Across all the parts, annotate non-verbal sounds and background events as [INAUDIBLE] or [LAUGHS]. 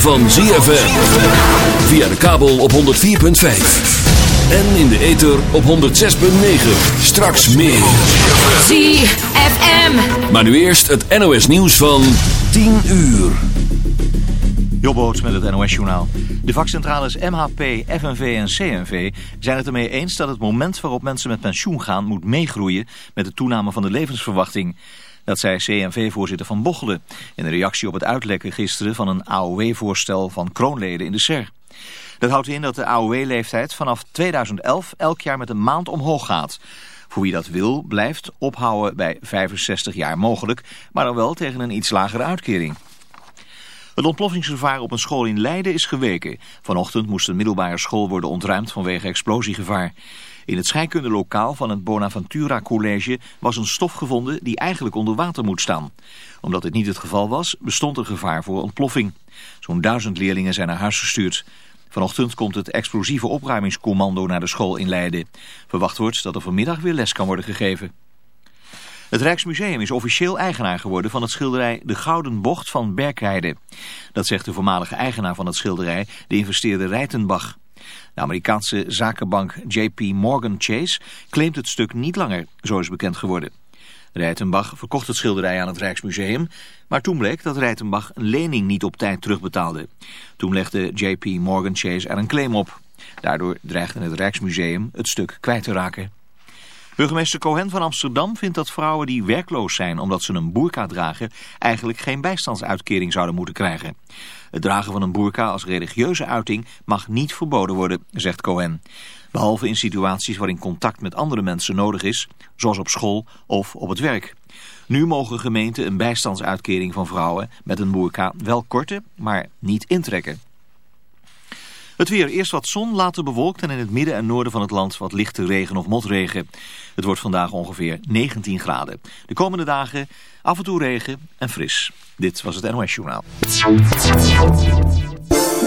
van ZFM. Via de kabel op 104.5. En in de ether op 106.9. Straks meer. ZFM. Maar nu eerst het NOS nieuws van 10 uur. Jobboot met het NOS-journaal. De vakcentrales MHP, FNV en CNV zijn het ermee eens dat het moment waarop mensen met pensioen gaan moet meegroeien met de toename van de levensverwachting. Dat zei CNV-voorzitter Van Bochelen in een reactie op het uitlekken gisteren van een AOW-voorstel van kroonleden in de SER. Dat houdt in dat de AOW-leeftijd vanaf 2011 elk jaar met een maand omhoog gaat. Voor wie dat wil blijft ophouden bij 65 jaar mogelijk, maar dan wel tegen een iets lagere uitkering. Het ontploffingsgevaar op een school in Leiden is geweken. Vanochtend moest een middelbare school worden ontruimd vanwege explosiegevaar. In het scheikundelokaal van het Bonaventura College was een stof gevonden die eigenlijk onder water moet staan. Omdat dit niet het geval was, bestond er gevaar voor ontploffing. Zo'n duizend leerlingen zijn naar huis gestuurd. Vanochtend komt het explosieve opruimingscommando naar de school in Leiden. Verwacht wordt dat er vanmiddag weer les kan worden gegeven. Het Rijksmuseum is officieel eigenaar geworden van het schilderij De Gouden Bocht van Berkheide. Dat zegt de voormalige eigenaar van het schilderij, de investeerder Rijtenbach. De Amerikaanse zakenbank JP Morgan Chase claimt het stuk niet langer, zo is bekend geworden. Rijtenbach verkocht het schilderij aan het Rijksmuseum, maar toen bleek dat Rijtenbach een lening niet op tijd terugbetaalde. Toen legde JP Morgan Chase er een claim op. Daardoor dreigde het Rijksmuseum het stuk kwijt te raken. Burgemeester Cohen van Amsterdam vindt dat vrouwen die werkloos zijn omdat ze een boerka dragen eigenlijk geen bijstandsuitkering zouden moeten krijgen. Het dragen van een boerka als religieuze uiting mag niet verboden worden, zegt Cohen. Behalve in situaties waarin contact met andere mensen nodig is, zoals op school of op het werk. Nu mogen gemeenten een bijstandsuitkering van vrouwen met een boerka wel korten, maar niet intrekken. Het weer, eerst wat zon, later bewolkt en in het midden en noorden van het land wat lichte regen of motregen. Het wordt vandaag ongeveer 19 graden. De komende dagen af en toe regen en fris. Dit was het NOS Journaal.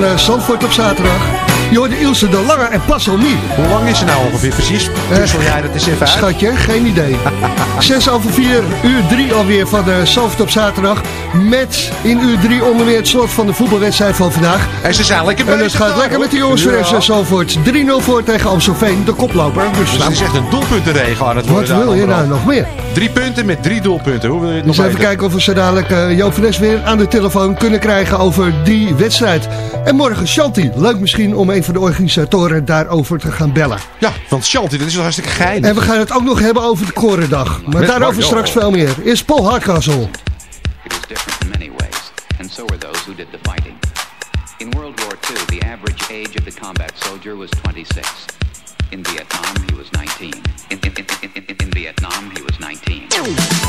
Van Zandvoort op zaterdag. Ilse de Lange en Passelnie. Hoe lang is ze nou ongeveer precies? Puzzel jij dat eens even uit? Schatje, geen idee. [LAUGHS] 6 over 4, uur 3 alweer van uh, Zandvoort op zaterdag. Met in uur 3 onderweer het slot van de voetbalwedstrijd van vandaag. En ze zijn lekker En het gaat lekker met de jongens van FC Zandvoort. 3-0 voor tegen Amstelveen, de koploper. Dus, dus het is echt een doelpuntenregel aan het worden. Wat wil je nou nog meer? Drie punten met drie doelpunten. Hoe wil je het dus nog even kijken of we zo dadelijk uh, Joop van weer aan de telefoon kunnen krijgen over die wedstrijd. En morgen Shanti. Leuk misschien om een van de organisatoren daarover te gaan bellen. Ja, want Shanti, dat is wel hartstikke geil. En we gaan het ook nog hebben over de Korendag. Maar met daarover straks veel meer. Eerst Paul Hardcastle. It was different in many ways, and so were those who did the fighting. In World War II, the average age of the combat soldier was 26. In Vietnam, he was 19. In, in, in, in, in Vietnam, he was 19.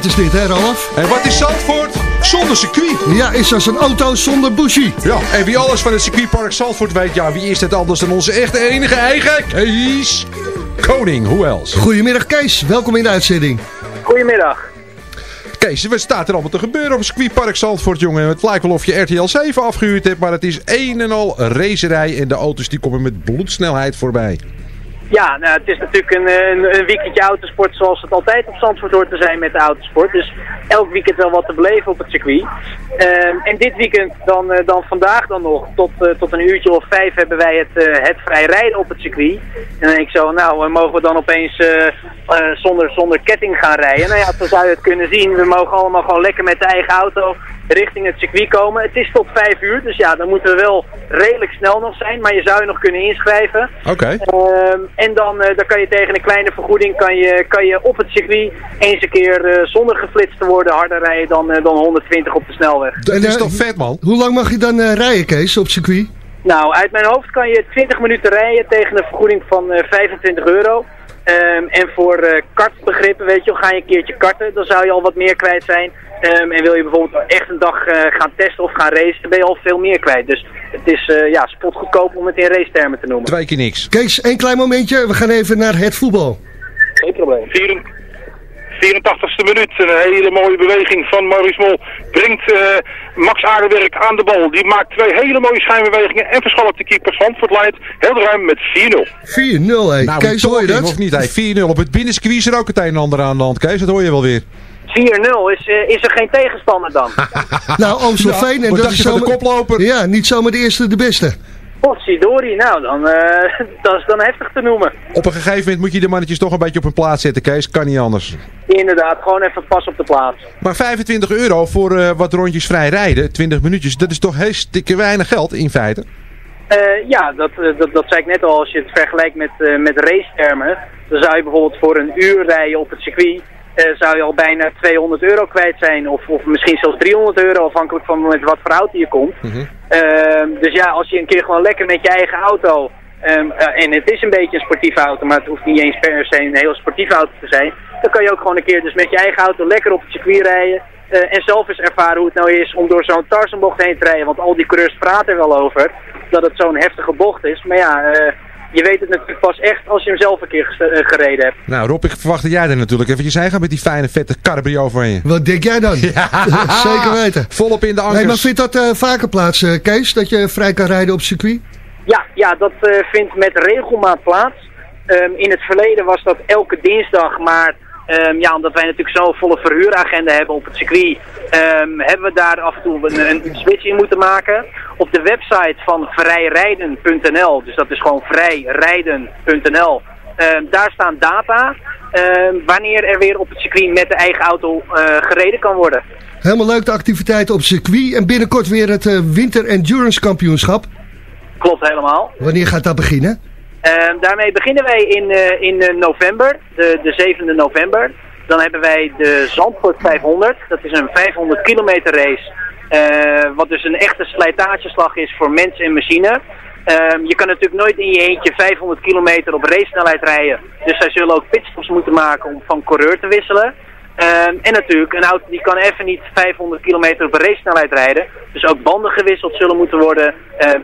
Plaat is dit, hè Ralf? En wat is Zandvoort? Zonder circuit. Ja, is als een auto zonder bushie. Ja, en wie alles van het circuitpark Zandvoort weet, ja, wie is het anders dan onze echte enige eigen Kees Koning, hoe else? Goedemiddag Kees, welkom in de uitzending. Goedemiddag. Kees, wat staat er allemaal te gebeuren op het circuitpark Zandvoort, jongen? Het lijkt wel of je RTL 7 afgehuurd hebt, maar het is een en al racerij en de auto's die komen met bloedsnelheid voorbij. Ja, nou, het is natuurlijk een, een, weekendje autosport zoals het altijd op Zandvoort hoort te zijn met de autosport. Dus elk weekend wel wat te beleven op het circuit. Ehm, en dit weekend dan, eh, dan vandaag dan nog, tot, eh, tot een uurtje of vijf hebben wij het, eh, het vrij rijden op het circuit. En dan denk ik zo, nou, mogen we dan opeens zonder, zonder ketting gaan rijden? Nou ja, zo zou je het kunnen zien. We mogen allemaal gewoon lekker met de eigen auto richting het circuit komen. Het is tot vijf uur, dus ja, dan moeten we wel redelijk snel nog zijn. Maar je zou je nog kunnen inschrijven. Oké. Ehm, en dan, eh, dan kan je tegen een kleine vergoeding kan je, kan je op het circuit eens een keer eh, zonder geflitst te worden harder rijden dan, eh, dan 120 op de snelweg. Dat En, is eh, toch vet, man? Hoe lang mag je dan eh, rijden Kees op het circuit? Nou, uit mijn hoofd kan je 20 minuten rijden tegen een vergoeding van eh, 25 euro. Ehm, en voor eh kartbegrippen, weet je, wel, ga je een keertje karten, dan zou je al wat meer kwijt zijn. Ehm, en wil je bijvoorbeeld echt een dag eh, gaan testen of gaan racen, dan ben je al veel meer kwijt. Dus het is eh, ja, spotgoedkoop om het in racetermen te noemen. Twee keer niks. Kees, één klein momentje, we gaan even naar het voetbal. Geen probleem. 84ste minuut. Een hele mooie beweging van Maurice Mol. Brengt eh, Max Aardewerk aan de bal. Die maakt twee hele mooie schijnbewegingen. En verschalkt de keeper Zandvoort leidt heel ruim met 4-0. 4-0 hé, Nou, Kees hoor je dat? Of niet, hey, 4-0. Op het binnensqueeze is er ook het een en ander aan de hand, Kees. Dat hoor je wel weer. 4-0, is, eh, is er geen tegenstander dan? [LAUGHS] Nou, Amstelveen, en dat is de zomaar- koploper? Ja, niet zomaar de eerste de beste. Potsidori, nou, dan, eh, [LAUGHS] dat is dan heftig te noemen. Op een gegeven moment moet je de mannetjes toch een beetje op hun plaats zetten, Kees. Kan niet anders. Inderdaad, gewoon even pas op de plaats. Maar 25 euro voor eh, wat rondjes vrij rijden, 20 minuutjes, dat is toch heel stikke weinig geld in feite. Eh, ja, dat, dat, dat zei ik net al. Als je het vergelijkt met, met racetermen, dan zou je bijvoorbeeld voor een uur rijden op het circuit, zou je al bijna 200 euro kwijt zijn. Of, of misschien zelfs 300 euro, afhankelijk van met wat voor auto je komt. Ehm, dus ja, als je een keer gewoon lekker met je eigen auto, ehm, eh, en het is een beetje een sportieve auto, maar het hoeft niet eens per se een hele sportieve auto te zijn, dan kan je ook gewoon een keer dus met je eigen auto lekker op het circuit rijden. eh, en zelf eens ervaren hoe het nou is om door zo'n Tarzanbocht heen te rijden. Want al die coureurs praten er wel over dat het zo'n heftige bocht is. Maar ja, eh, je weet het natuurlijk pas echt als je hem zelf een keer eh, gereden hebt. Nou Rob, ik verwacht dat jij er natuurlijk eventjes heen gaat met die fijne vette cabrio van je. Wat denk jij dan? [LAUGHS] [LAUGHS] Zeker weten. Volop in de ankers. Nee, maar vindt dat eh, vaker plaats, eh, Kees? Dat je vrij kan rijden op circuit? Ja, ja dat eh, vindt met regelmaat plaats. Ehm, in het verleden was dat elke dinsdag, maar ehm, ja, omdat wij natuurlijk zo'n volle verhuuragenda hebben op het circuit, ehm, hebben we daar af en toe een, een switch in moeten maken. Op de website van vrijrijden.nl, dus dat is gewoon vrijrijden.nl, ehm, daar staan data wanneer er weer op het circuit met de eigen auto eh, gereden kan worden. Helemaal leuk de activiteiten op circuit. En binnenkort weer het eh, Winter Endurance Kampioenschap. Klopt helemaal. Wanneer gaat dat beginnen? Ehm, daarmee beginnen wij in, eh, in eh, november, de, de 7e november. Dan hebben wij de Zandvoort 500. Dat is een 500 kilometer race. eh, wat dus een echte slijtageslag is voor mens en machine. Ehm, je kan natuurlijk nooit in je eentje 500 kilometer op racesnelheid rijden. Dus zij zullen ook pitstops moeten maken om van coureur te wisselen. Ehm, en natuurlijk, een auto die kan even niet 500 kilometer op racesnelheid rijden. Dus ook banden gewisseld zullen moeten worden.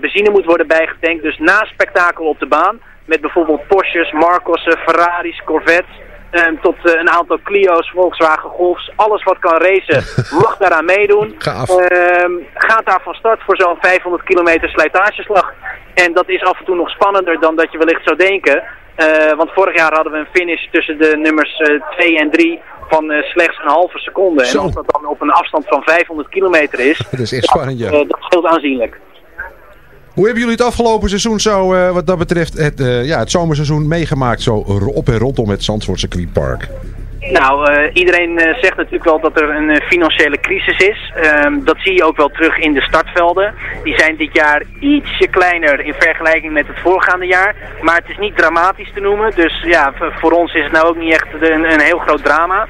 benzine moet worden bijgetankt. Dus na spektakel op de baan. Met bijvoorbeeld Porsches, Marcossen, Ferraris, Corvettes. ehm, tot eh, een aantal Clio's, Volkswagen Golfs. Alles wat kan racen [LAUGHS] mag daaraan meedoen. Gaaf. Ehm, gaat daar van start voor zo'n 500 kilometer slijtageslag. En dat is af en toe nog spannender dan dat je wellicht zou denken. Eh, want vorig jaar hadden we een finish tussen de nummers 2 en 3 van eh, slechts een halve seconde. Zo. En als dat dan op een afstand van 500 kilometer is, [LAUGHS] Dat is echt spannend, ja. eh, dat scheelt aanzienlijk. Hoe hebben jullie het afgelopen seizoen zo, eh, wat dat betreft, het, eh, ja, het zomerseizoen meegemaakt zo op en rondom het Zandvoort circuitpark? Nou, eh, iedereen eh, zegt natuurlijk wel dat er een eh, financiële crisis is. Ehm, dat zie je ook wel terug in de startvelden. Die zijn dit jaar ietsje kleiner in vergelijking met het voorgaande jaar. Maar het is niet dramatisch te noemen. Dus ja, voor ons is het nou ook niet echt een, een heel groot drama.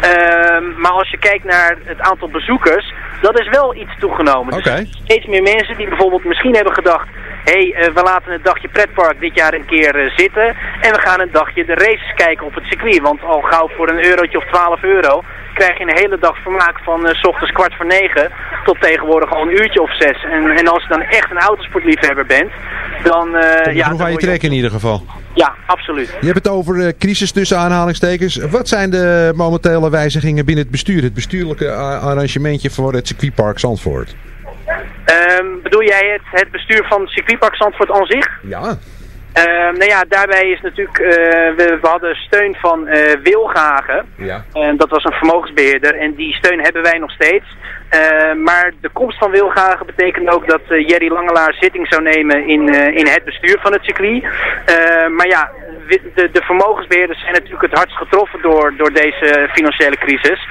Ehm, maar als je kijkt naar het aantal bezoekers, dat is wel iets toegenomen. Dus steeds meer mensen die bijvoorbeeld misschien hebben gedacht... hé, hey, eh, we laten het dagje pretpark dit jaar een keer eh, zitten... en we gaan een dagje de races kijken op het circuit. Want al gauw voor een eurotje of 12 euro... krijg je een hele dag vermaak van eh, s ochtends kwart voor negen... tot tegenwoordig al een uurtje of zes. En, en als je dan echt een autosportliefhebber bent... dan... ja, dan aan je word je- trek in ieder geval. Ja, absoluut. Je hebt het over crisis tussen aanhalingstekens. Wat zijn de momentele wijzigingen binnen het bestuur? Het bestuurlijke arrangementje voor het circuitpark Zandvoort? Ehm, bedoel jij het, het bestuur van circuitpark Zandvoort aan zich? Ja. Ehm, nou ja, daarbij is natuurlijk, eh, we, we hadden steun van eh Wilgagen. Ja. En dat was een vermogensbeheerder en die steun hebben wij nog steeds. Eh, maar de komst van Wilgagen betekent ook dat eh, Jerry Langelaar zitting zou nemen in, eh, in het bestuur van het circuit. Maar ja, de, de vermogensbeheerders zijn natuurlijk het hardst getroffen door, door deze financiële crisis.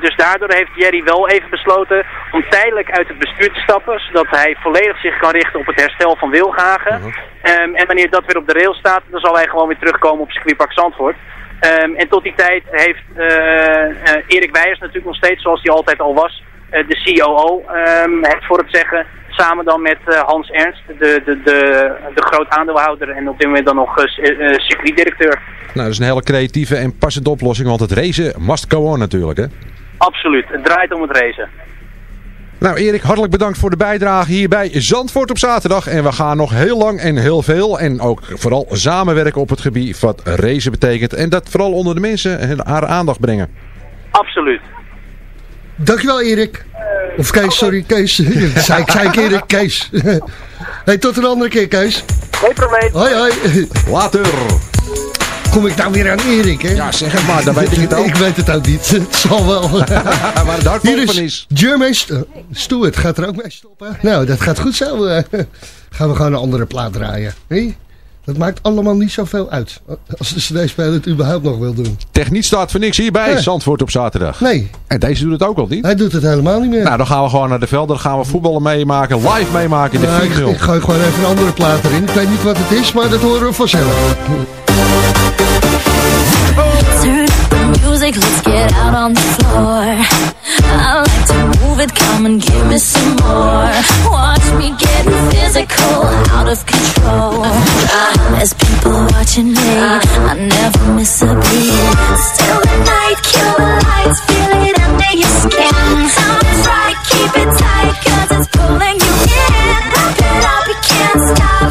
Dus daardoor heeft Jerry wel even besloten om tijdelijk uit het bestuur te stappen, zodat hij volledig zich kan richten op het herstel van Wilgagen. Ehm, en wanneer dat weer op de rail staat, dan zal hij gewoon weer terugkomen op circuitpark Zandvoort. Ehm, en tot die tijd heeft Erik Weijers natuurlijk nog steeds, zoals hij altijd al was, de COO ehm, het voor het zeggen. Samen dan met eh, Hans Ernst, de, de, de, de groot aandeelhouder en op dit moment dan nog eh, eh, circuitdirecteur. Nou, dat is een hele creatieve en passende oplossing, want het racen must go on natuurlijk, hè? Absoluut, het draait om het racen. Nou Erik, hartelijk bedankt voor de bijdrage hier bij Zandvoort op zaterdag. En we gaan nog heel lang en heel veel en ook vooral samenwerken op het gebied wat racen betekent. En dat vooral onder de mensen haar aandacht brengen. Absoluut. Dankjewel Erik. Of Kees, sorry Kees. [LAUGHS] zei ik, zei ik Erik, Kees. [LAUGHS] hey, tot een andere keer Kees. Geen probleem. Hoi hoi. Later. Kom ik nou weer aan Erik hè? Ja, zeg het maar, dan weet ik het [LAUGHS] ook. Ik weet het ook niet. Het zal wel. Waar het hart Hier van is is. Jermaine St Stewart. Gaat er ook mee stoppen? Nou, dat gaat goed zo. eh. gaan we gewoon een andere plaat draaien. Hé? Dat maakt allemaal niet zoveel uit. Als de cd-speler het überhaupt nog wil doen. Techniek staat voor niks hier bij Ja. Zandvoort op zaterdag. Nee, En deze doet het ook al niet. hij doet het helemaal niet meer. Nou, dan gaan we gewoon naar de velden. Dan gaan we voetballen meemaken. Live meemaken in Nou, ik, de 4-0. ik gooi gewoon even een andere plaat erin. Ik weet niet wat het is, maar dat horen we vanzelf. Turn up the music, let's get out on the floor. I like to move it, come and give me some more. Watch me getting physical, out of control. There's people watching me, I never miss a beat. Still the night, kill the lights, feel it under your skin. Sounds right, keep it tight, cause it's pulling you in. Pump it up, you can't stop,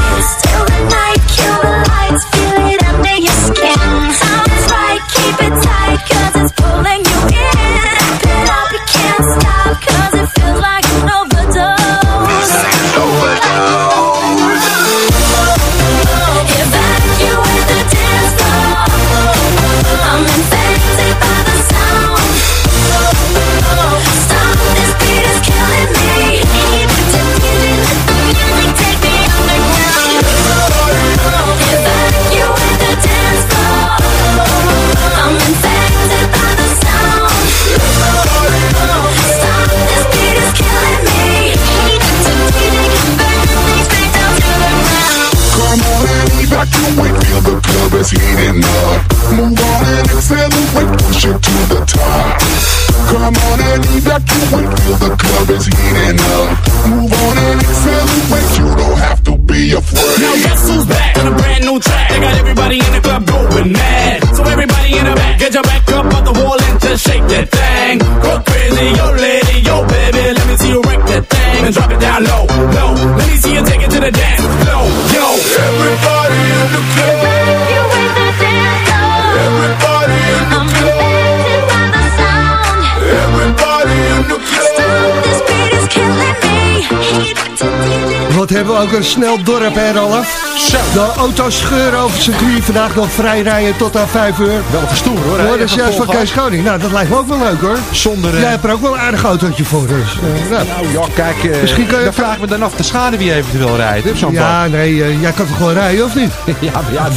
Hebben we ook een snel dorp, hè, Ralf? De auto's scheuren over het circuit. Vandaag nog vrij rijden tot aan 5 uur. Wel te stoer hoor. Hè? dat is juist van. Kees Koning. Nou, dat lijkt me ook wel leuk hoor. Zonder... eh, Jij hebt er ook wel een aardig autootje voor. Dus, eh, nou. Nou ja, kijk, eh, Misschien kan je- dan vraag ik me dan af de schade wie eventueel rijdt zo'n Ja, nee, eh, jij kan toch gewoon rijden, of niet? [LAUGHS] ja, maar ja,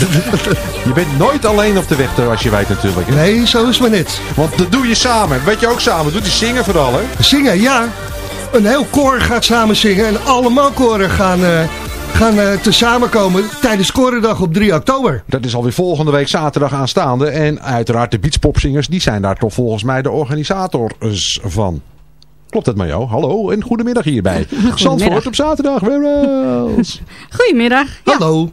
je bent nooit alleen op de weg, zoals je weet natuurlijk. hè? Nee, zo is maar net. Want dat doe je samen. Weet je ook samen. Doet je zingen vooral, hè? Zingen, ja. Een heel koor gaat samen zingen. En allemaal koren gaan, eh, gaan eh, tezamen komen tijdens Korendag op 3 oktober. Dat is alweer volgende week zaterdag aanstaande. En uiteraard de beachpopzingers, die zijn daar toch volgens mij de organisators van. Klopt dat, Majo? Hallo en goedemiddag hierbij. [LAUGHS] Zandvoort op zaterdag. Webels. [LAUGHS] Goedemiddag. Hallo.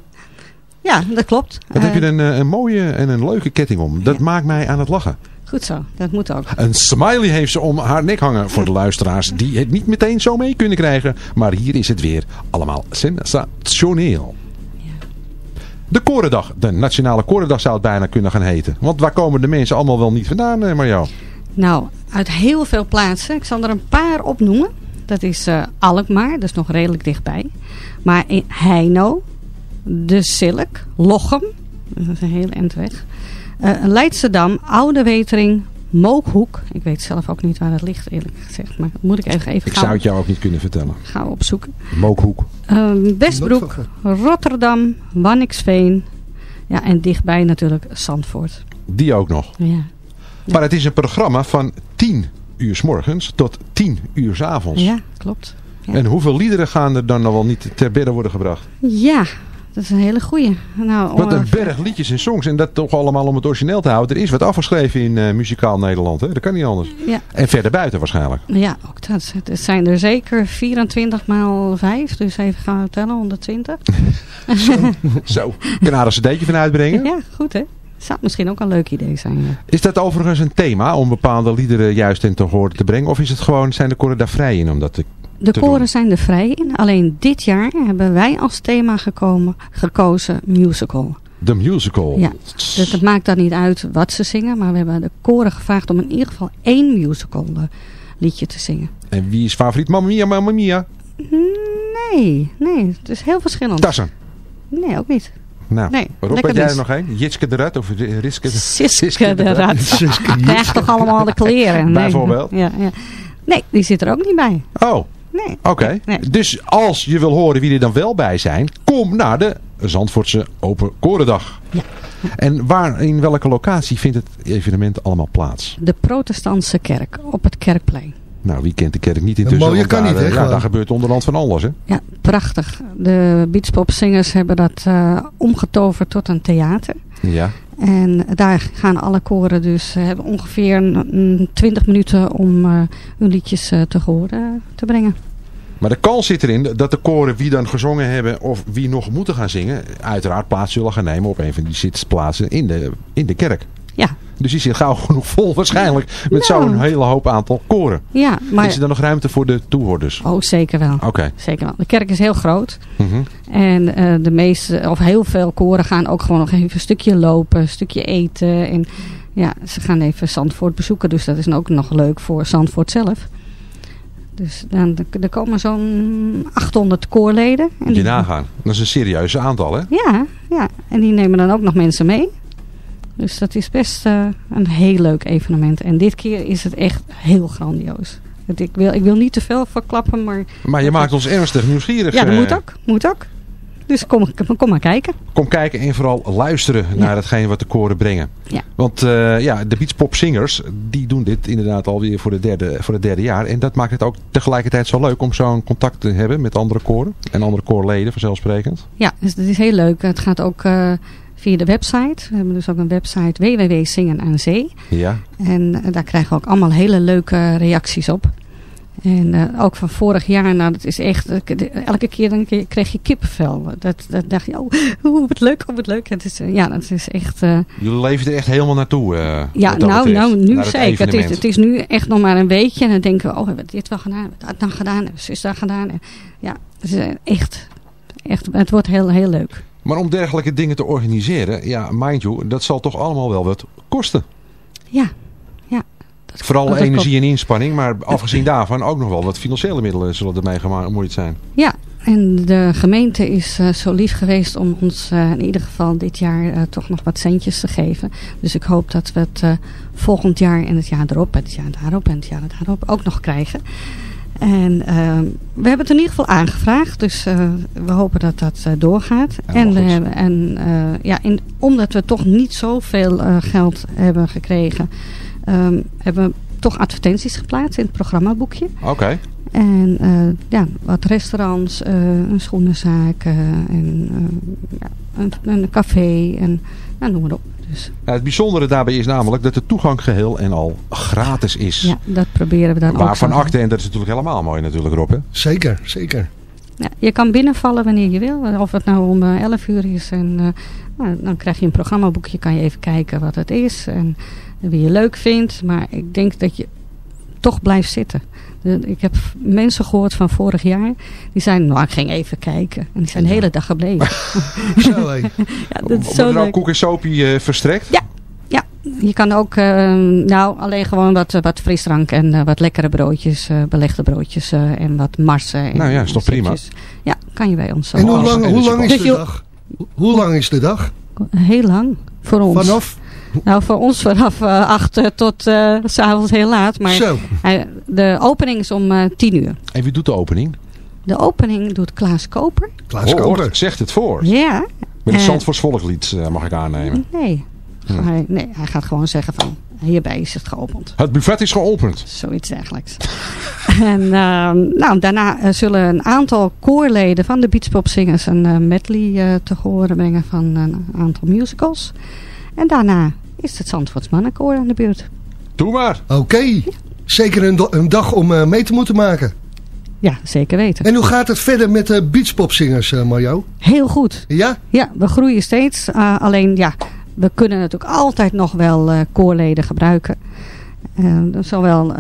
Ja, dat klopt. Wat heb je een, eh, een mooie en een leuke ketting om. Dat maakt mij aan het lachen. Goed zo, dat moet ook. Een smiley heeft ze om haar nek hangen voor de luisteraars die het niet meteen zo mee kunnen krijgen. Maar hier is het weer allemaal sensationeel. De Korendag, de Nationale Korendag zou het bijna kunnen gaan heten. Want waar komen de mensen allemaal wel niet vandaan, eh, Marjo? Nou, uit heel veel plaatsen. Ik zal er een paar opnoemen. Dat is eh, Alkmaar, dat is nog redelijk dichtbij. Maar in Heino, De Silk, Lochem, dat is een hele eind weg. Eh, Leidschendam, Oude Wetering, Mookhoek. Ik weet zelf ook niet waar dat ligt, eerlijk gezegd. Maar dat moet ik even, even Ik zou het jou ook niet kunnen vertellen. gaan opzoeken. Mookhoek. Ehm, Westbroek, Rotterdam, Wanniksveen. Ja, en dichtbij natuurlijk Zandvoort. Die ook nog. Ja. Maar het is een programma van 10 uur s morgens tot 10 uur s avonds. Ja, klopt. Ja. En hoeveel liederen gaan er dan nog wel niet ter bedde worden gebracht? Ja, dat is een hele goeie. Nou, Wat een berg liedjes en songs. En dat toch allemaal om het origineel te houden. Er is wat afgeschreven in eh, muzikaal Nederland. Hè? Dat kan niet anders. Ja. En verder buiten waarschijnlijk. Ja, ook dat. Het zijn er zeker 24 maal 5. Dus even gaan we tellen, 120. [LAUGHS] Zo, kan er een cd'tje van uitbrengen. Ja, goed hè. Zou misschien ook een leuk idee zijn. ja. Is dat overigens een thema om bepaalde liederen juist in te horen te brengen? Of is het gewoon, zijn de koren daar vrij in om dat te, De koren zijn er vrij in. Alleen dit jaar hebben wij als thema gekomen, gekozen musical. De musical. Ja, dus het maakt dan niet uit wat ze zingen. Maar we hebben de koren gevraagd om in ieder geval één musical eh, liedje te zingen. En wie is favoriet? Mamma Mia, Mamma Mia. Nee, nee. Het is heel verschillend. Tassen. Nee, ook niet. Nou, Nee, lekker weet jij er nog een? Jitske de Rat of Riske de... Siske de Rat. Siske [LAUGHS] Krijgt toch allemaal de kleren. Nee. Bijvoorbeeld? Ja, ja. Nee, die zit er ook niet bij. Oh, Nee. oké. Dus als je wil horen wie er dan wel bij zijn, kom naar de Zandvoortse Open Korendag. En waar, in welke locatie vindt het evenement allemaal plaats? De protestantse kerk op het kerkplein. Nou, wie kent de kerk niet intussen? mooie Want kan daar, niet, hè, eh, Ja, daar gebeurt onderland van alles, hè? Ja, prachtig. De beachpopzingers hebben dat eh, omgetoverd tot een theater. Ja. En daar gaan alle koren dus eh, hebben ongeveer een- 20 minuten om eh, hun liedjes eh, te horen te brengen. Maar de kans zit erin dat de koren wie dan gezongen hebben of wie nog moeten gaan zingen, uiteraard plaats zullen gaan nemen op een van die zitplaatsen in de, in de kerk. Ja. Dus die zit gauw [LAUGHS] genoeg vol waarschijnlijk met Nou. zo'n hele hoop aantal koren. Ja, maar... Is er dan nog ruimte voor de toehoorders? Oh, zeker wel. Oké. Zeker wel. De kerk is heel groot. Mhm. En eh, de meeste, of heel veel koren gaan ook gewoon nog even een stukje lopen, een stukje eten. En ja, ze gaan even Zandvoort bezoeken. Dus dat is ook nog leuk voor Zandvoort zelf. Dus dan, er komen zo'n 800 koorleden. En Moet je die, nagaan. Dat is een serieus aantal, hè? ja, ja, en die nemen dan ook nog mensen mee. Dus dat is best eh, een heel leuk evenement. En dit keer is het echt heel grandioos. Ik wil, ik wil niet te veel verklappen, maar Maar je maakt ons ernstig nieuwsgierig. ja, dat eh. moet ook. Moet ook. Dus kom, kom maar kijken. Kom kijken en vooral luisteren naar hetgeen wat de koren brengen. Ja. Want eh, ja, de beachpopzingers, die doen dit inderdaad alweer voor, de derde, voor het derde jaar. En dat maakt het ook tegelijkertijd zo leuk om zo'n contact te hebben met andere koren. En andere koorleden vanzelfsprekend. Ja, dus dat is heel leuk. Het gaat ook via de website. We hebben dus ook een website www.zingen aan zee. Ja. En eh, daar krijgen we ook allemaal hele leuke reacties op. En eh, ook van vorig jaar, nou dat is echt, eh, elke keer dan kreeg je kippenvel. Dat, dat dacht je, oh, oh, wat leuk, oh, wat leuk. Het is, ja, dat is echt... eh, Jullie leven er echt helemaal naartoe. ja, nou, betreft, nou, nu het zeker. Het is, het is nu echt nog maar een weekje. En dan denken we, oh, hebben we dit wel gedaan? Hebben we dat dan gedaan? Hebben we zus dat gedaan? En ja, het is echt, echt, het wordt heel, heel leuk. Maar om dergelijke dingen te organiseren, ja, mind you, dat zal toch allemaal wel wat kosten. Ja, ja. Vooral dat energie en inspanning, maar afgezien daarvan ook nog wel wat financiële middelen zullen ermee gemoeid zijn. Ja, en de gemeente is eh, zo lief geweest om ons eh, in ieder geval dit jaar eh, toch nog wat centjes te geven. Dus ik hoop dat we het volgend jaar en het jaar erop en het jaar daarop en het jaar daarop ook nog krijgen. En eh, we hebben het in ieder geval aangevraagd, dus eh, we hopen dat dat eh, doorgaat. en we hebben, en ja, in, omdat we toch niet zoveel geld hebben gekregen, ehm, hebben we toch advertenties geplaatst in het programmaboekje. Oké. En ja, wat restaurants, een schoenenzaak en ja, een, een café en nou, noem maar op. Dus Ja, het bijzondere daarbij is namelijk dat de toegang geheel en al gratis is. ja, dat proberen we dan ook. Waarvan akte, en dat is natuurlijk helemaal mooi natuurlijk Rob. Hè? Zeker, zeker. Ja, je kan binnenvallen wanneer je wil. Of het nou om eh, 11 uur is. En, eh, nou, dan krijg je een programmaboekje. Kan je even kijken wat het is. En wie je leuk vindt. Maar ik denk dat je toch blijft zitten. Ik heb mensen gehoord van vorig jaar. Die zeiden, nou ik ging even kijken. En die zijn de hele dag gebleven. [LAUGHS] Zo, hé. [LAUGHS] ja, dat is zo er ook koek en sopie eh, verstrekt? Ja, ja. Je kan ook, eh, nou alleen gewoon wat, wat frisdrank en eh, wat lekkere broodjes, eh, belegde broodjes eh, en wat marsen. En Nou ja, is toch prima? Ja, kan je bij ons zo. En hoe lang, hoe lang is de dag? Hoe lang is de dag? Heel lang, voor ons. Vanaf? Nou, voor ons vanaf eh, acht tot eh, s s'avonds heel laat. Maar Zo. de opening is om eh, tien uur. En wie doet de opening? De opening doet Klaas Koper. Klaas Koper. Zegt het voor. Ja. Met een volkslied eh, mag ik aannemen. Nee. Hm. Hij, nee, hij gaat gewoon zeggen van, hierbij is het geopend. Het buffet is geopend. Zoiets dergelijks. [LAUGHS] en ehm, nou, daarna zullen een aantal koorleden van de Beachpopzingers een medley eh, te horen brengen van een aantal musicals. En daarna is het Zandvoorts Mannenkoor aan de beurt. Doe maar. Oké. Zeker een, een dag om eh, mee te moeten maken. Ja, zeker weten. En hoe gaat het verder met de beachpopzingers, eh Mario? Heel goed. Ja? Ja, we groeien steeds. Uh, alleen ja, we kunnen natuurlijk altijd nog wel uh, koorleden gebruiken. Uh, zowel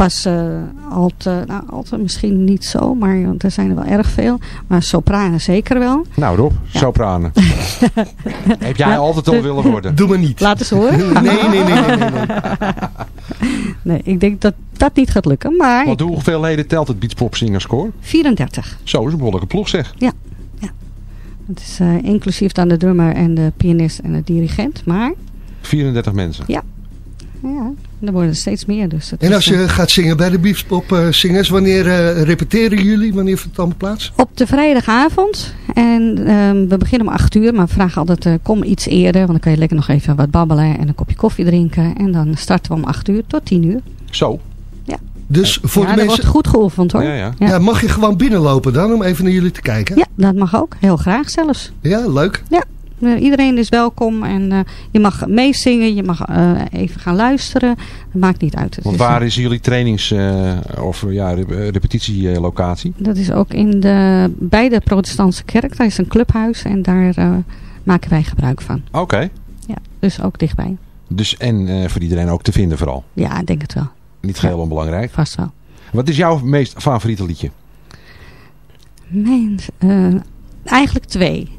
uh, bas, uh, alt, nou, misschien niet zo, maar want er zijn er wel erg veel. Maar sopranen zeker wel. Nou Rob, ja. sopranen. [LAUGHS] Heb jij altijd al willen worden? Doe maar niet. Laat eens horen. [LAUGHS] nee, nee, nee, nee, nee, nee. [LAUGHS] nee, ik denk dat dat niet gaat lukken. Maar Want hoeveel leden telt het Beachpop Singerskoor? 34. Zo, is een behoorlijke ploeg zeg. Ja, ja. Het is uh, inclusief dan de drummer en de pianist en de dirigent, maar... 34 mensen? Ja. Ja, er worden er steeds meer. Dus en als je gaat zingen bij de Beachpop uh, Zingers, wanneer uh, repeteren jullie? Wanneer vindt het allemaal plaats? Op de vrijdagavond. En we beginnen om 8 uur, maar we vragen altijd uh, kom iets eerder. Want dan kan je lekker nog even wat babbelen en een kopje koffie drinken. En dan starten we om 8 uur tot 10 uur. Zo. Ja. Dus voor ja, de mensen... wordt goed geoefend hoor. Ja, ja. ja, mag je gewoon binnenlopen dan om even naar jullie te kijken? Ja, dat mag ook. Heel graag zelfs. Ja, leuk. Ja. Uh, iedereen is welkom en uh, je mag meezingen, je mag uh, even gaan luisteren. Het maakt niet uit. Want waar is jullie trainings- of ja, repetitielocatie? Dat is ook in de, bij de protestantse kerk. Daar is een clubhuis en daar maken wij gebruik van. Oké. Okay. Ja, dus ook dichtbij. Dus en voor iedereen ook te vinden vooral? Ja, ik denk het wel. Niet geheel ja, onbelangrijk? Vast wel. Wat is jouw meest favoriete liedje? Mijn, eigenlijk twee.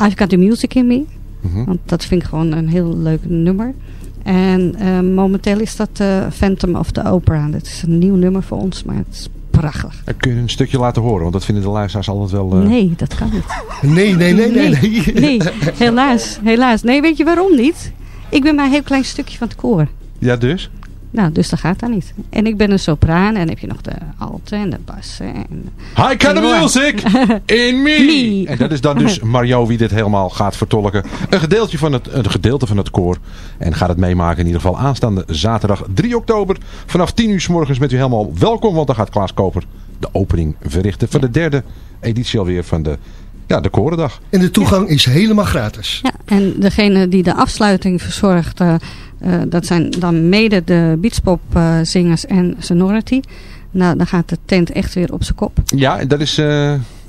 I've Got The Music In Me. Mhm. Mm -hmm. Want dat vind ik gewoon een heel leuk nummer. En uh, momenteel is dat uh, Phantom of the Opera. Dat is een nieuw nummer voor ons, maar het is prachtig. Kun je een stukje laten horen? Want dat vinden de luisteraars altijd wel... Uh... Nee, dat kan niet. nee, nee, nee, nee, nee. Nee, [LAUGHS] helaas, helaas. Nee, weet je waarom niet? Ik ben maar een heel klein stukje van het koor. Ja, dus? Nou, dus dat gaat dat niet. En ik ben een sopraan en heb je nog de alten en de bassen. En... I got the music [LAUGHS] in me. me. En dat is dan dus [LAUGHS] Mario wie dit helemaal gaat vertolken. Een, gedeeltje van het, een gedeelte van het koor. En gaat het meemaken in ieder geval aanstaande zaterdag 3 oktober. Vanaf 10 uur s morgens met u helemaal welkom. Want dan gaat Klaas Koper de opening verrichten. Van de derde editie alweer van de Ja, de Korendag. En de toegang is helemaal gratis. Ja, en degene die de afsluiting verzorgt, eh, eh, dat zijn dan mede de beachpop-zingers en Sonority. Nou, dan gaat de tent echt weer op zijn kop. Ja, dat is eh,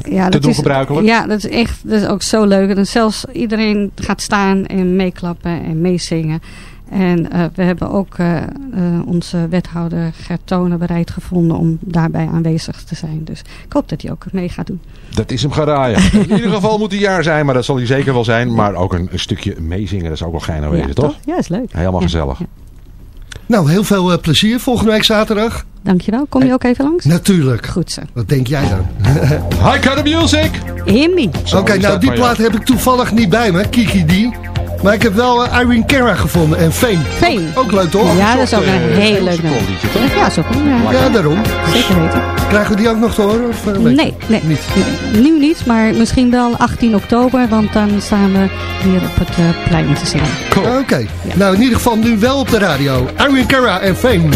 Ja, te dat doen is, gebruikelijk. Ja, dat is echt dat is ook zo leuk. En zelfs iedereen gaat staan en meeklappen en meezingen. En eh, we hebben ook eh, eh, onze wethouder Gert Tonen bereid gevonden om daarbij aanwezig te zijn. Dus ik hoop dat hij ook mee gaat doen. Dat is hem gaan raaien. [LAUGHS] In ieder geval moet hij jaar zijn, maar dat zal hij zeker wel zijn. Maar ook een, een stukje meezingen, dat is ook wel gein aanwezig, toch? Ja, is leuk. Helemaal Ja, gezellig. Nou, heel veel eh, plezier volgende week zaterdag. Dankjewel. Kom je ook even langs? Natuurlijk. Goed zo. Wat denk jij dan? [LAUGHS] High Cut Music! Himmy. Oké, nou die plaat heb ik toevallig niet bij me, Kiki D. Maar ik heb wel eh, Irene Cara gevonden en Fame. Fame. Ook leuk toch? Ja, dat is ook een heel leuk nummer. Ja, zo kom ja. Ja, daarom. Zeker weten. Krijgen we die ook nog te horen? Of, eh, Nee, nee, nee, nu niet, maar misschien wel 18 oktober, want dan staan we weer op het eh, plein te zingen. Oké, nou in ieder geval nu wel op de radio. Irene Cara en Fame.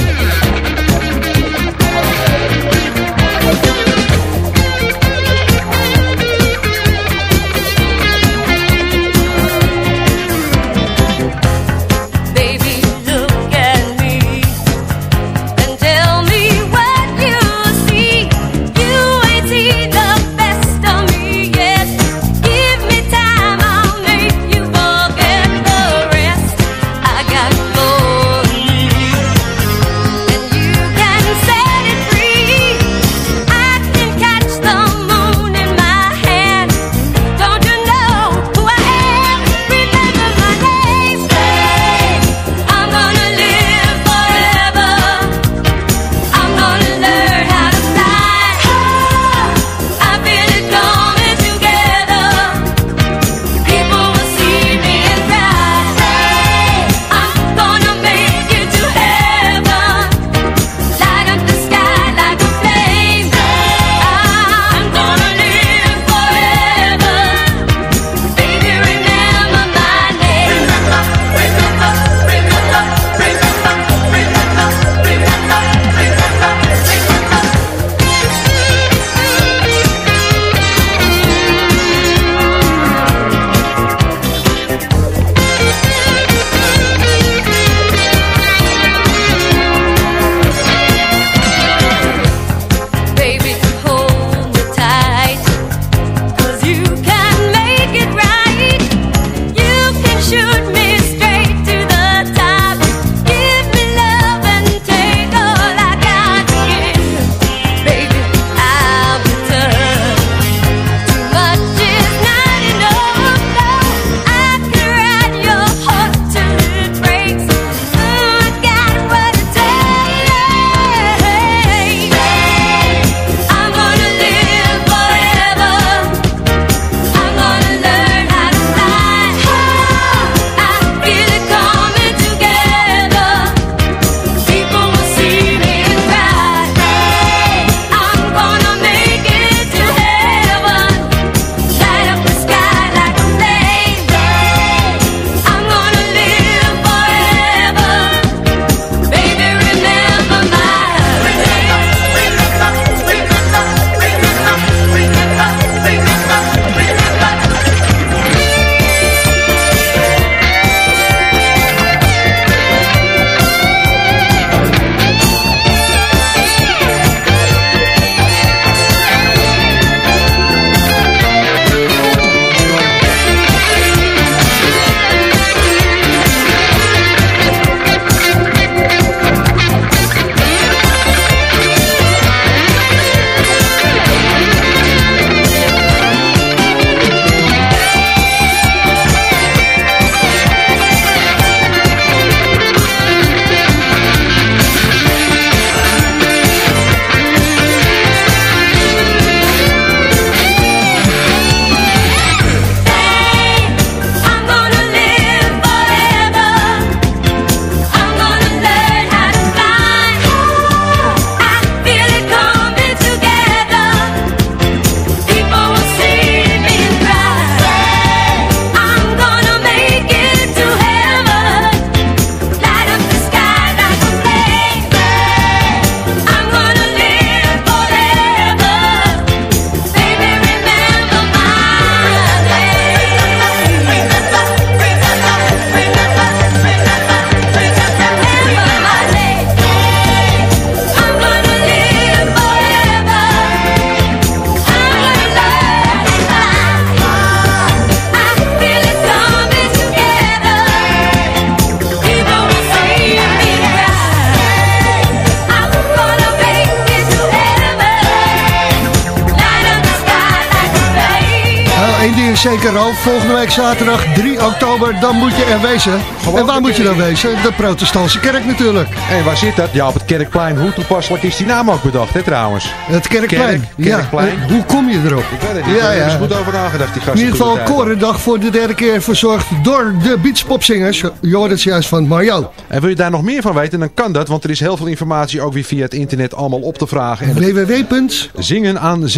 Zaterdag 3 oktober, dan moet je er wezen. en waar moet je dan wezen? De protestantse kerk natuurlijk. En waar zit dat? Ja, op het Kerkplein. Hoe toepasselijk is die naam ook bedacht, hè trouwens? Het kerkplein. Kerk, Kerkplein. Ja, hoe kom je erop? Ik weet het niet. Ja, Ja. Er is goed over nagedacht, die gasten. In ieder geval. Korendag voor de derde keer verzorgd door de beachpopzingers. Je hoort het juist van Mario. En wil je daar nog meer van weten, dan kan dat. Want er is heel veel informatie ook weer via het internet allemaal op te vragen. En het www.zingen aan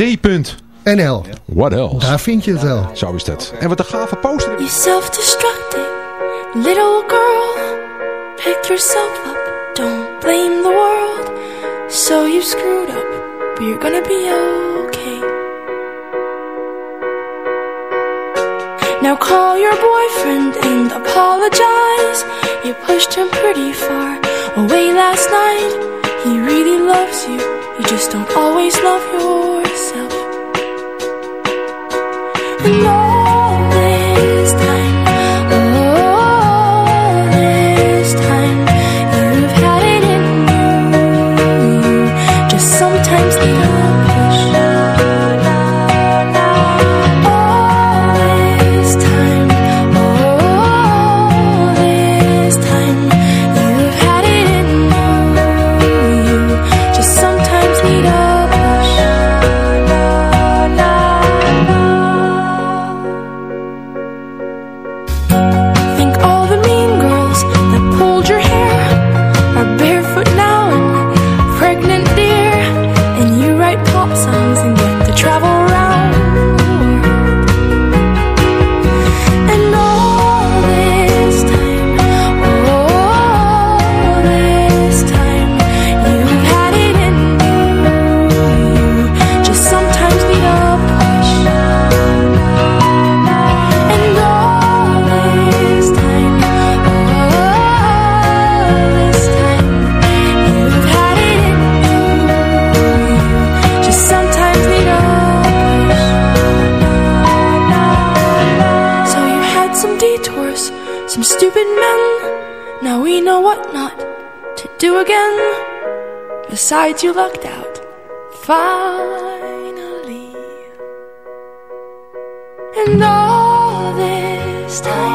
NL. What else? Daar vind je het wel. Zo is dat. En wat een gave poster. You self-destructing little girl. Pick yourself up, don't blame the world. So you screwed up, but you're gonna be okay. Now call your boyfriend and apologize. You pushed him pretty far away last night. He really loves you, you just don't always love yourself. And Besides, you lucked out. Finally. And all this time,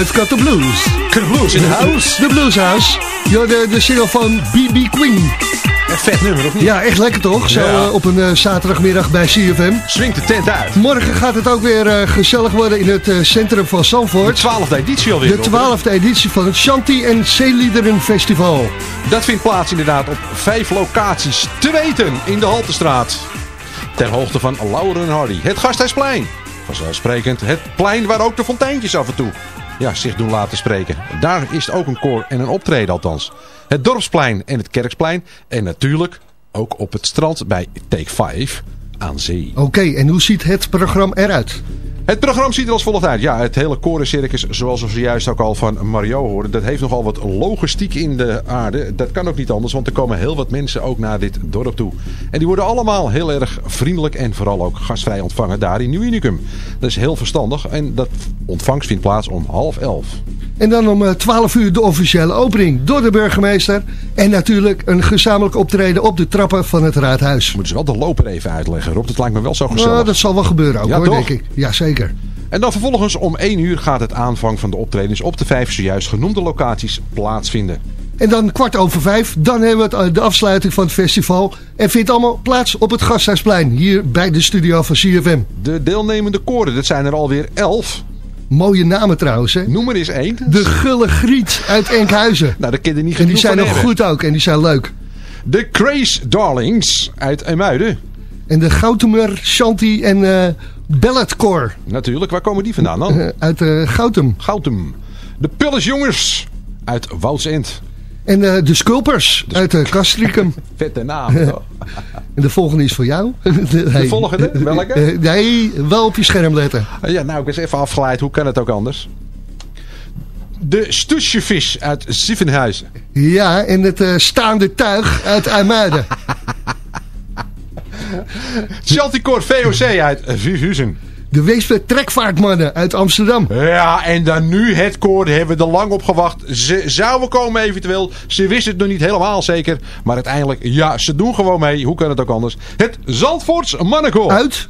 I've got the blues. The blues in the house. De Blues House. Ja, de, de single van B.B. Queen. Een vet nummer, of niet? Ja, echt lekker toch? Zo Ja. eh, op een eh, zaterdagmiddag bij CFM. Swingt de tent uit. Morgen gaat het ook weer eh, gezellig worden in het centrum van Zandvoort. De twaalfde editie alweer. De twaalfde editie van het Shanti en Zeeliederen Festival. Dat vindt plaats inderdaad op vijf locaties te weten in de Haltestraat. Ter hoogte van Lauren en Hardy. Het Gasthuisplein. Vanzelfsprekend het plein waar ook de fonteintjes af en toe ja, zich doen laten spreken. Daar is ook een koor en een optreden althans. Het Dorpsplein en het Kerksplein. En natuurlijk ook op het strand bij Take 5 aan zee. Oké, en hoe ziet het programma eruit? Het programma ziet er als volgt uit. Ja, het hele korencircus, zoals we zojuist ook al van Mario hoorden, dat heeft nogal wat logistiek in de aarde. Dat kan ook niet anders, want er komen heel wat mensen ook naar dit dorp toe. En die worden allemaal heel erg vriendelijk en vooral ook gastvrij ontvangen daar in Nieuw Unicum. Dat is heel verstandig en dat ontvangst vindt plaats om half elf. En dan om eh, 12 uur de officiële opening door de burgemeester. En natuurlijk een gezamenlijk optreden op de trappen van het raadhuis. Moeten ze wel de loper even uitleggen, Rob. Dat lijkt me wel zo gezellig. Nou, dat zal wel gebeuren ook Ja, hoor, toch? denk ik. Ja, zeker. En dan vervolgens om 1 uur gaat het aanvang van de optredens op de vijf zojuist genoemde locaties plaatsvinden. En dan kwart over vijf, dan hebben we het, eh, de afsluiting van het festival. En vindt allemaal plaats op het Gasthuisplein, hier bij de studio van CFM. De deelnemende koren, dat zijn er alweer elf. Mooie namen trouwens, hè? Noem er eens één. De Gulle Griet uit Enkhuizen. Nou, je er niet En die zijn hebben. goed ook en die zijn leuk. De Craze Darlings uit Emuiden. En de Goutemer, Shanti en eh Balletcore Natuurlijk, waar komen die vandaan dan? [LAUGHS] uit eh Goutem. Goutem. De Pilles Jongens uit Woudsend. En eh, de Sculpers uit uh, Castricum. [LAUGHS] Vette naam. [LAUGHS] en de volgende is voor jou. [LAUGHS] de volgende? Welke? Eh, nee, wel op je scherm letten. Ja, nou, ik is even afgeleid. Hoe kan het ook anders? De Stusjevis uit Ziffenhuizen. Ja, en het eh, staande tuig uit IJmuiden. [LAUGHS] Celticor VOC uit Vivhuizen. De Weesper Trekvaartmannen uit Amsterdam. Ja, en dan nu het koor. Hebben we er lang op gewacht. Ze zouden komen eventueel. Ze wisten het nog niet helemaal zeker. Maar uiteindelijk, ja, ze doen gewoon mee. Hoe kan het ook anders? Het Zandvoorts Mannenkoor. Uit?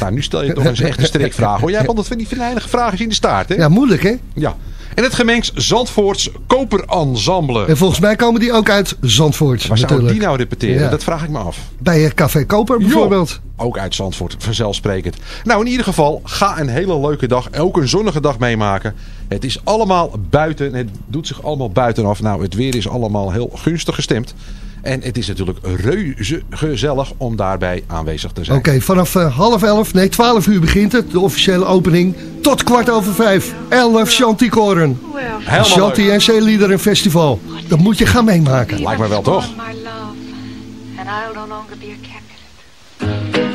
nou, nu stel je toch eens echt een strikvraag hoor. Jij hebt [LAUGHS] altijd van die venijnige vragen in de staart, hè? Ja, moeilijk hè? Ja. En het gemengd Zandvoorts Koperensemble. En volgens mij komen die ook uit Zandvoort. Waar zou die nou repeteren? Ja. Dat vraag ik me af. Bij eh, Café Koper bijvoorbeeld. Jo, ook uit Zandvoort, vanzelfsprekend. Nou, in ieder geval, ga een hele leuke dag, ook een zonnige dag meemaken. Het is allemaal buiten, het doet zich allemaal buitenaf. Nou, het weer is allemaal heel gunstig gestemd. En het is natuurlijk reuze gezellig om daarbij aanwezig te zijn. Oké, vanaf eh, half elf, nee twaalf uur begint het, de officiële opening. Tot kwart over vijf. Elf Shanti-koren. Shanti en Zeeliederen Festival. Dat moet je gaan meemaken. Lijkt me wel, toch? my love, and I'll no longer be a captive.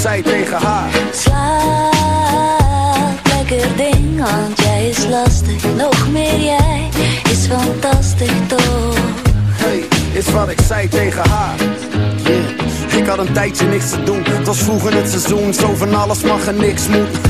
Zei tegen haar. Slaap, lekker ding, want jij is lastig. Nog meer jij is fantastisch toch. Hey, is wat ik zei tegen haar. Yeah. Ik had een tijdje niks te doen. Het was vroeg in het seizoen, zo van alles mag en niks moet.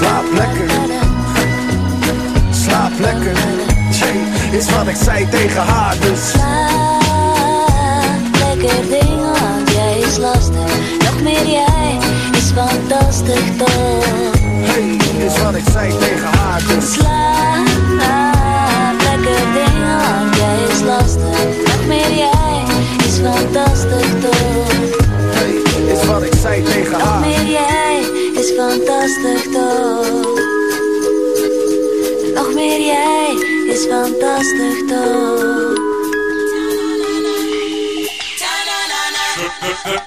Slaap lekker. Slaap lekker. Jay, is wat ik zei tegen haar, dus. Slaap lekker ding, want jij is lastig. Nog meer jij is fantastisch toch. Hey, is wat ik zei tegen haar, dus. Slaap lekker ding, want jij is lastig. Nog meer jij is fantastisch toch. Hey, is wat ik zei tegen Nog haar. meer jij is fantastisch toch. Nog meer jij is fantastisch toch.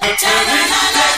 You